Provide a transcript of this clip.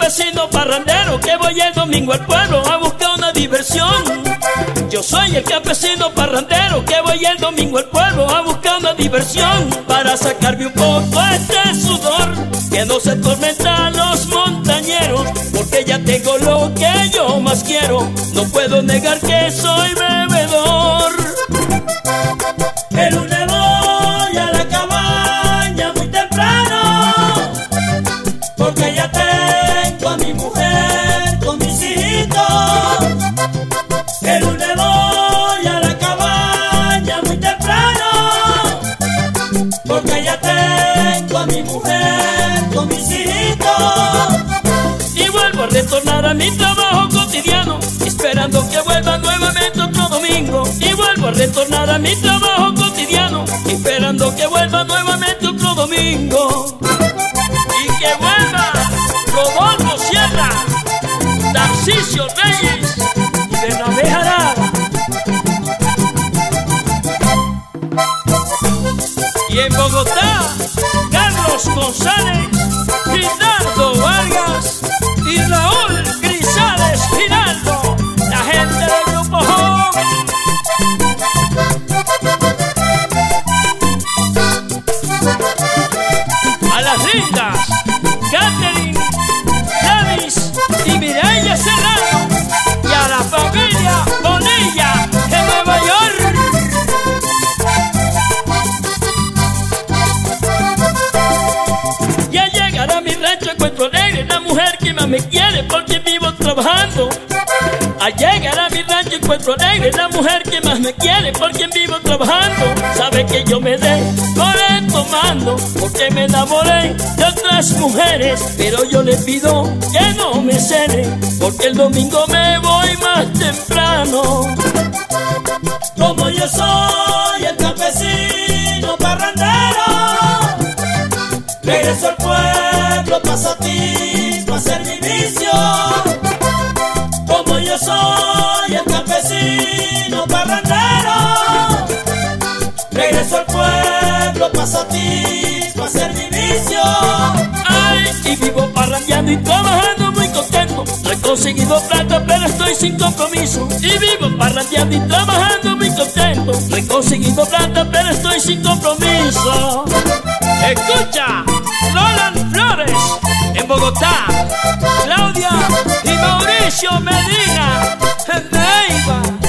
Campesino parrandero que voy el domingo al pueblo a buscar una diversión. Yo soy el campesino parrandero que voy el domingo al pueblo a buscar una diversión para sacarme un poco este sudor que no se tormenta a los montañeros porque ya tengo lo que yo más quiero. No puedo negar que soy bebedor. Porque ya tengo a mi mujer con mis hijitos. Y vuelvo a retornar a mi trabajo cotidiano, esperando que vuelva nuevamente otro domingo. Y vuelvo a retornar a mi trabajo cotidiano, esperando que vuelva nuevamente otro domingo. Y que vuelva Rodolfo Sierra, Tarcisio Reyes Y en Bogotá, Carlos González, Rinaldo Vargas y Raúl mujer que más me quiere porque vivo trabajando. Al llegar a mi rancho encuentro alegre la mujer que más me quiere porque vivo trabajando. Sabe que yo me demoré tomando porque me enamoré de otras mujeres. Pero yo le pido que no me cene porque el domingo me voy más temprano. Como yo soy el campesino parrandero. Regreso al pueblo, paso a ti, soy el campesino parrandero. Regreso al pueblo, paso a ti, a hacer mi vicio. Ay, y vivo parrandeando y trabajando muy contento. No he conseguido plata, pero estoy sin compromiso. Y vivo parrandeando y trabajando muy contento. No he conseguido plata, pero estoy sin compromiso. Escucha, Roland Flores en Bogotá, Mauricio Medina Neiva.